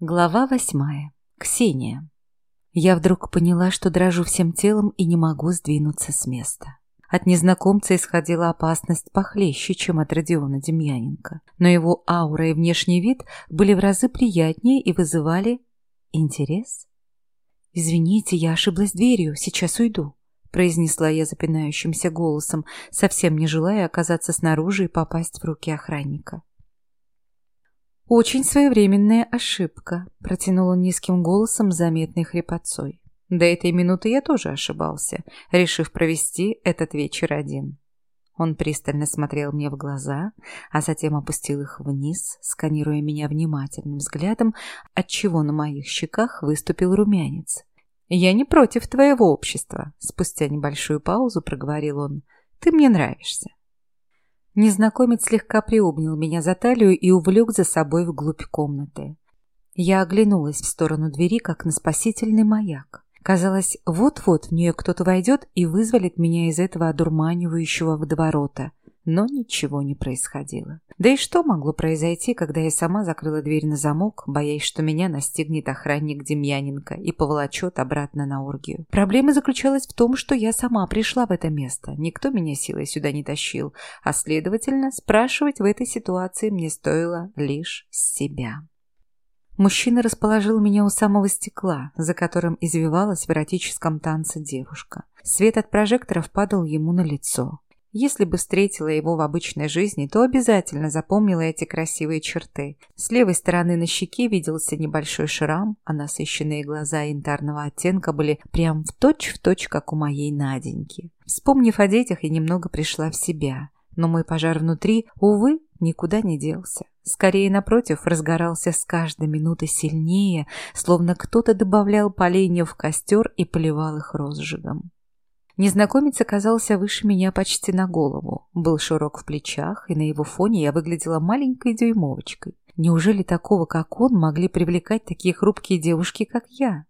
Глава восьмая. Ксения. Я вдруг поняла, что дрожу всем телом и не могу сдвинуться с места. От незнакомца исходила опасность похлеще, чем от Родиона Демьяненко. Но его аура и внешний вид были в разы приятнее и вызывали интерес. «Извините, я ошиблась дверью, сейчас уйду», произнесла я запинающимся голосом, совсем не желая оказаться снаружи и попасть в руки охранника. «Очень своевременная ошибка», — протянул он низким голосом, заметной хрипотцой. До этой минуты я тоже ошибался, решив провести этот вечер один. Он пристально смотрел мне в глаза, а затем опустил их вниз, сканируя меня внимательным взглядом, отчего на моих щеках выступил румянец. «Я не против твоего общества», — спустя небольшую паузу проговорил он. «Ты мне нравишься». Незнакомец слегка приобнял меня за талию и увлек за собой вглубь комнаты. Я оглянулась в сторону двери, как на спасительный маяк. Казалось, вот-вот в нее кто-то войдет и вызволит меня из этого одурманивающего водоворота но ничего не происходило. Да и что могло произойти, когда я сама закрыла дверь на замок, боясь, что меня настигнет охранник Демьяненко и поволочет обратно на оргию? Проблема заключалась в том, что я сама пришла в это место, никто меня силой сюда не тащил, а, следовательно, спрашивать в этой ситуации мне стоило лишь себя. Мужчина расположил меня у самого стекла, за которым извивалась в эротическом танце девушка. Свет от прожекторов падал ему на лицо. Если бы встретила его в обычной жизни, то обязательно запомнила эти красивые черты. С левой стороны на щеке виделся небольшой шрам, а насыщенные глаза янтарного оттенка были прям в точь-в точь, как у моей Наденьки. Вспомнив о детях, я немного пришла в себя. Но мой пожар внутри, увы, никуда не делся. Скорее, напротив, разгорался с каждой минутой сильнее, словно кто-то добавлял поленья в костер и поливал их розжигом. Незнакомец оказался выше меня почти на голову, был широк в плечах, и на его фоне я выглядела маленькой дюймовочкой. Неужели такого, как он, могли привлекать такие хрупкие девушки, как я?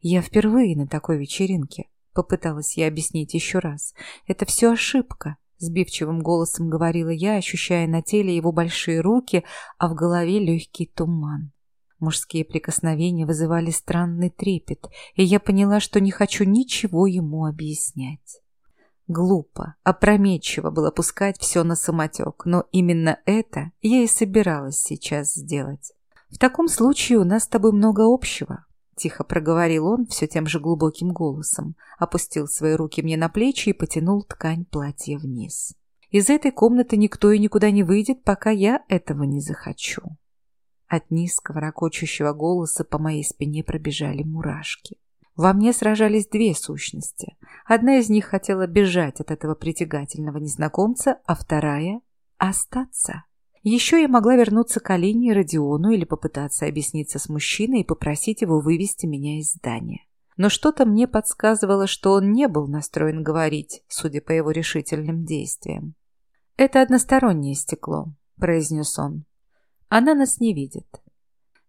Я впервые на такой вечеринке. Попыталась я объяснить еще раз. Это все ошибка. Сбивчивым голосом говорила я, ощущая на теле его большие руки, а в голове легкий туман. Мужские прикосновения вызывали странный трепет, и я поняла, что не хочу ничего ему объяснять. Глупо, опрометчиво было пускать все на самотек, но именно это я и собиралась сейчас сделать. «В таком случае у нас с тобой много общего», — тихо проговорил он все тем же глубоким голосом, опустил свои руки мне на плечи и потянул ткань платья вниз. «Из этой комнаты никто и никуда не выйдет, пока я этого не захочу». От низкого ракочущего голоса по моей спине пробежали мурашки. Во мне сражались две сущности. Одна из них хотела бежать от этого притягательного незнакомца, а вторая — остаться. Еще я могла вернуться к Алине и Родиону или попытаться объясниться с мужчиной и попросить его вывести меня из здания. Но что-то мне подсказывало, что он не был настроен говорить, судя по его решительным действиям. «Это одностороннее стекло», — произнес он. Она нас не видит.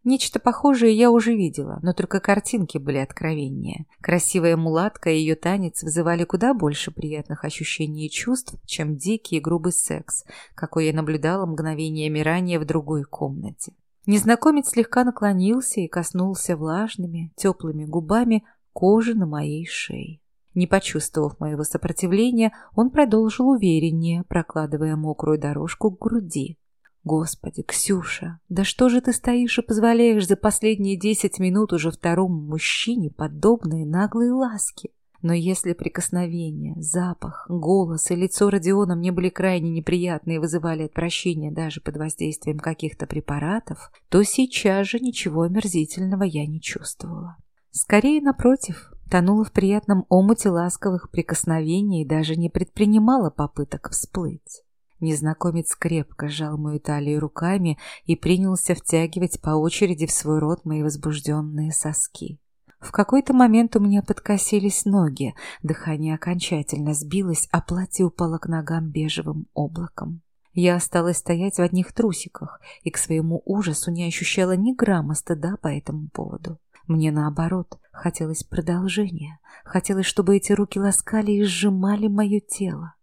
Нечто похожее я уже видела, но только картинки были откровеннее. Красивая мулатка и ее танец вызывали куда больше приятных ощущений и чувств, чем дикий и грубый секс, какой я наблюдала мгновениями ранее в другой комнате. Незнакомец слегка наклонился и коснулся влажными, теплыми губами кожи на моей шее. Не почувствовав моего сопротивления, он продолжил увереннее, прокладывая мокрую дорожку к груди. Господи, Ксюша, да что же ты стоишь и позволяешь за последние десять минут уже второму мужчине подобные наглые ласки? Но если прикосновение, запах, голос и лицо Родиона мне были крайне неприятны и вызывали отвращение даже под воздействием каких-то препаратов, то сейчас же ничего омерзительного я не чувствовала. Скорее, напротив, тонула в приятном омуте ласковых прикосновений и даже не предпринимала попыток всплыть. Незнакомец крепко сжал мою талию руками и принялся втягивать по очереди в свой рот мои возбужденные соски. В какой-то момент у меня подкосились ноги, дыхание окончательно сбилось, а платье упало к ногам бежевым облаком. Я осталась стоять в одних трусиках и к своему ужасу не ощущала ни грамма стыда по этому поводу. Мне наоборот, хотелось продолжения, хотелось, чтобы эти руки ласкали и сжимали мое тело.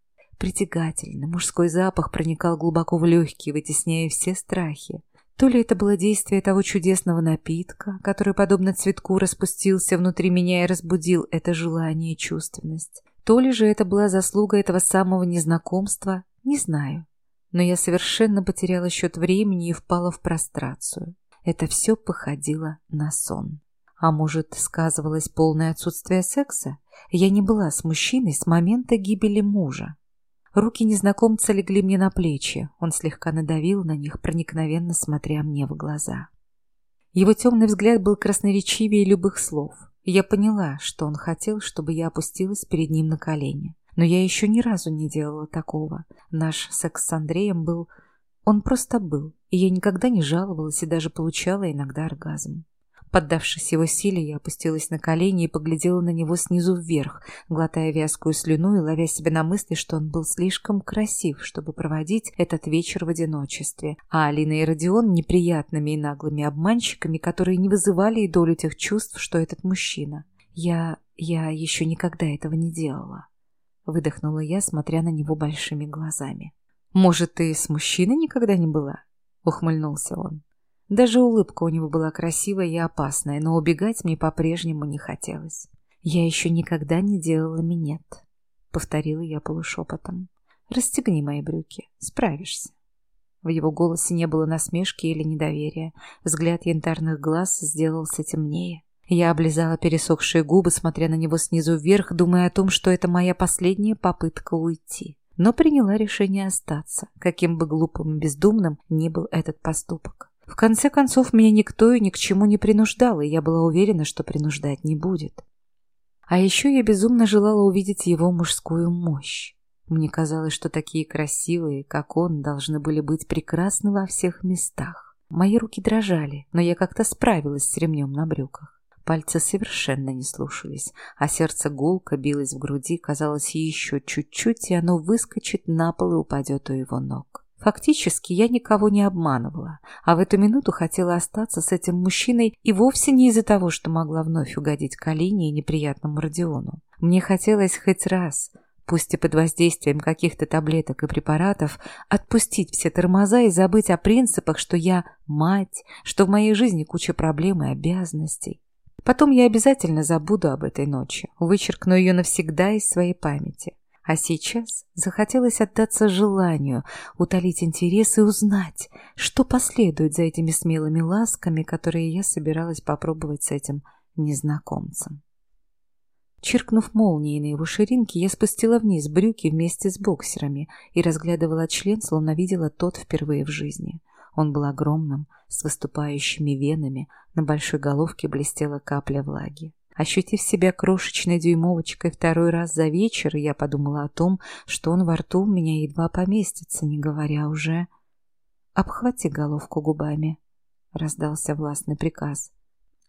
Притягательный мужской запах проникал глубоко в легкие, вытесняя все страхи. То ли это было действие того чудесного напитка, который, подобно цветку, распустился внутри меня и разбудил это желание и чувственность, то ли же это была заслуга этого самого незнакомства, не знаю. Но я совершенно потеряла счет времени и впала в прострацию. Это все походило на сон. А может, сказывалось полное отсутствие секса? Я не была с мужчиной с момента гибели мужа. Руки незнакомца легли мне на плечи. Он слегка надавил на них, проникновенно смотря мне в глаза. Его темный взгляд был красноречивее любых слов. Я поняла, что он хотел, чтобы я опустилась перед ним на колени. Но я еще ни разу не делала такого. Наш секс с Андреем был... Он просто был, и я никогда не жаловалась и даже получала иногда оргазм. Поддавшись его силе, я опустилась на колени и поглядела на него снизу вверх, глотая вязкую слюну и ловя себя на мысли, что он был слишком красив, чтобы проводить этот вечер в одиночестве, а Алина и Родион неприятными и наглыми обманщиками, которые не вызывали и долю тех чувств, что этот мужчина. Я... я еще никогда этого не делала. Выдохнула я, смотря на него большими глазами. «Может, ты с мужчиной никогда не была?» — ухмыльнулся он. Даже улыбка у него была красивая и опасная, но убегать мне по-прежнему не хотелось. «Я еще никогда не делала минет», — повторила я полушепотом. «Расстегни мои брюки, справишься». В его голосе не было насмешки или недоверия. Взгляд янтарных глаз сделался темнее. Я облизала пересохшие губы, смотря на него снизу вверх, думая о том, что это моя последняя попытка уйти. Но приняла решение остаться, каким бы глупым и бездумным ни был этот поступок. В конце концов, меня никто и ни к чему не принуждал, и я была уверена, что принуждать не будет. А еще я безумно желала увидеть его мужскую мощь. Мне казалось, что такие красивые, как он, должны были быть прекрасны во всех местах. Мои руки дрожали, но я как-то справилась с ремнем на брюках. Пальцы совершенно не слушались, а сердце гулко билось в груди, казалось, еще чуть-чуть, и оно выскочит на пол и упадет у его ног. Фактически я никого не обманывала, а в эту минуту хотела остаться с этим мужчиной и вовсе не из-за того, что могла вновь угодить Калине и неприятному Родиону. Мне хотелось хоть раз, пусть и под воздействием каких-то таблеток и препаратов, отпустить все тормоза и забыть о принципах, что я мать, что в моей жизни куча проблем и обязанностей. Потом я обязательно забуду об этой ночи, вычеркну ее навсегда из своей памяти. А сейчас захотелось отдаться желанию, утолить интерес и узнать, что последует за этими смелыми ласками, которые я собиралась попробовать с этим незнакомцем. Чиркнув молнией на его ширинке, я спустила вниз брюки вместе с боксерами и разглядывала член, словно видела тот впервые в жизни. Он был огромным, с выступающими венами, на большой головке блестела капля влаги. Ощутив себя крошечной дюймовочкой второй раз за вечер, я подумала о том, что он во рту у меня едва поместится, не говоря уже... «Обхвати головку губами», — раздался властный приказ.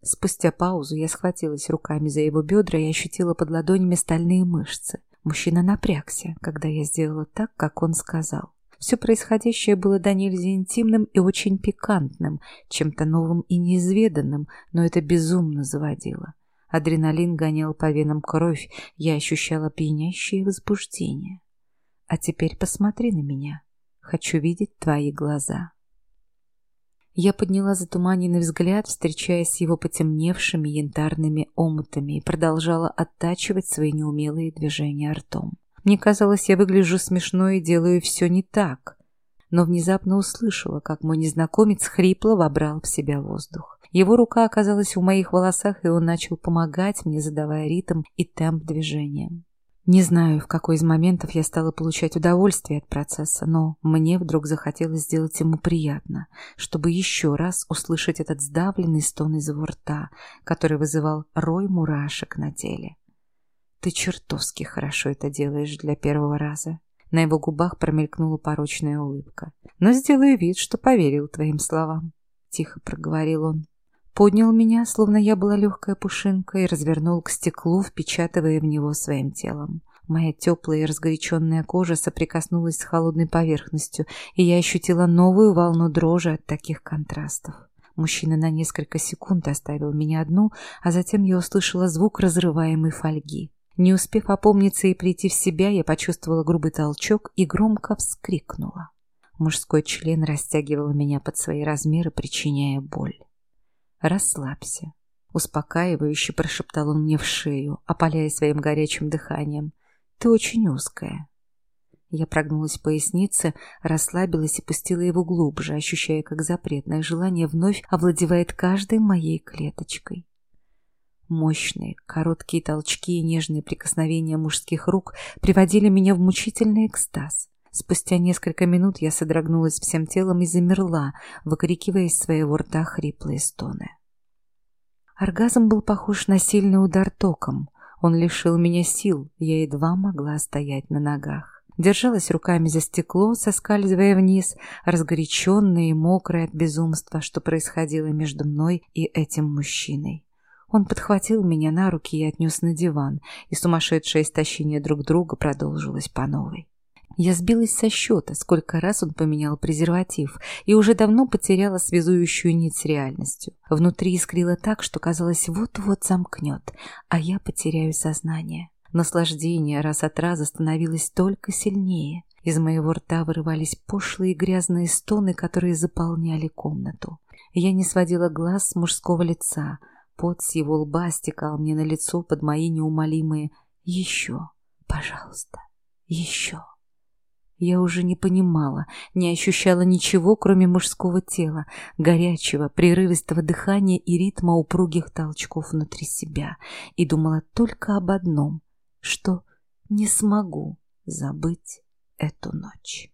Спустя паузу я схватилась руками за его бедра и ощутила под ладонями стальные мышцы. Мужчина напрягся, когда я сделала так, как он сказал. Все происходящее было до нельзя интимным и очень пикантным, чем-то новым и неизведанным, но это безумно заводило. Адреналин гонял по венам кровь, я ощущала пьянящее возбуждение. А теперь посмотри на меня. Хочу видеть твои глаза. Я подняла затуманенный взгляд, встречаясь с его потемневшими янтарными омутами и продолжала оттачивать свои неумелые движения ртом. Мне казалось, я выгляжу смешно и делаю все не так, но внезапно услышала, как мой незнакомец хрипло вобрал в себя воздух. Его рука оказалась в моих волосах, и он начал помогать мне, задавая ритм и темп движением. Не знаю, в какой из моментов я стала получать удовольствие от процесса, но мне вдруг захотелось сделать ему приятно, чтобы еще раз услышать этот сдавленный стон из его рта, который вызывал рой мурашек на теле. «Ты чертовски хорошо это делаешь для первого раза». На его губах промелькнула порочная улыбка. «Но сделаю вид, что поверил твоим словам», — тихо проговорил он поднял меня, словно я была легкая пушинка, и развернул к стеклу, впечатывая в него своим телом. Моя теплая и разгоряченная кожа соприкоснулась с холодной поверхностью, и я ощутила новую волну дрожи от таких контрастов. Мужчина на несколько секунд оставил меня одну, а затем я услышала звук разрываемой фольги. Не успев опомниться и прийти в себя, я почувствовала грубый толчок и громко вскрикнула. Мужской член растягивал меня под свои размеры, причиняя боль. «Расслабься», — успокаивающе прошептал он мне в шею, опаляя своим горячим дыханием. «Ты очень узкая». Я прогнулась пояснице, расслабилась и пустила его глубже, ощущая, как запретное желание вновь овладевает каждой моей клеточкой. Мощные, короткие толчки и нежные прикосновения мужских рук приводили меня в мучительный экстаз. Спустя несколько минут я содрогнулась всем телом и замерла, выкрикивая из своего рта хриплые стоны. Оргазм был похож на сильный удар током. Он лишил меня сил, я едва могла стоять на ногах. Держалась руками за стекло, соскальзывая вниз, разгоряченная и мокрая от безумства, что происходило между мной и этим мужчиной. Он подхватил меня на руки и отнес на диван, и сумасшедшее истощение друг друга продолжилось по новой. Я сбилась со счета, сколько раз он поменял презерватив, и уже давно потеряла связующую нить с реальностью. Внутри искрило так, что казалось, вот-вот замкнет, а я потеряю сознание. Наслаждение раз от раза становилось только сильнее. Из моего рта вырывались пошлые грязные стоны, которые заполняли комнату. Я не сводила глаз с мужского лица. Пот с его лба стекал мне на лицо под мои неумолимые «Еще, пожалуйста, еще». Я уже не понимала, не ощущала ничего, кроме мужского тела, горячего, прерывистого дыхания и ритма упругих толчков внутри себя, и думала только об одном, что не смогу забыть эту ночь.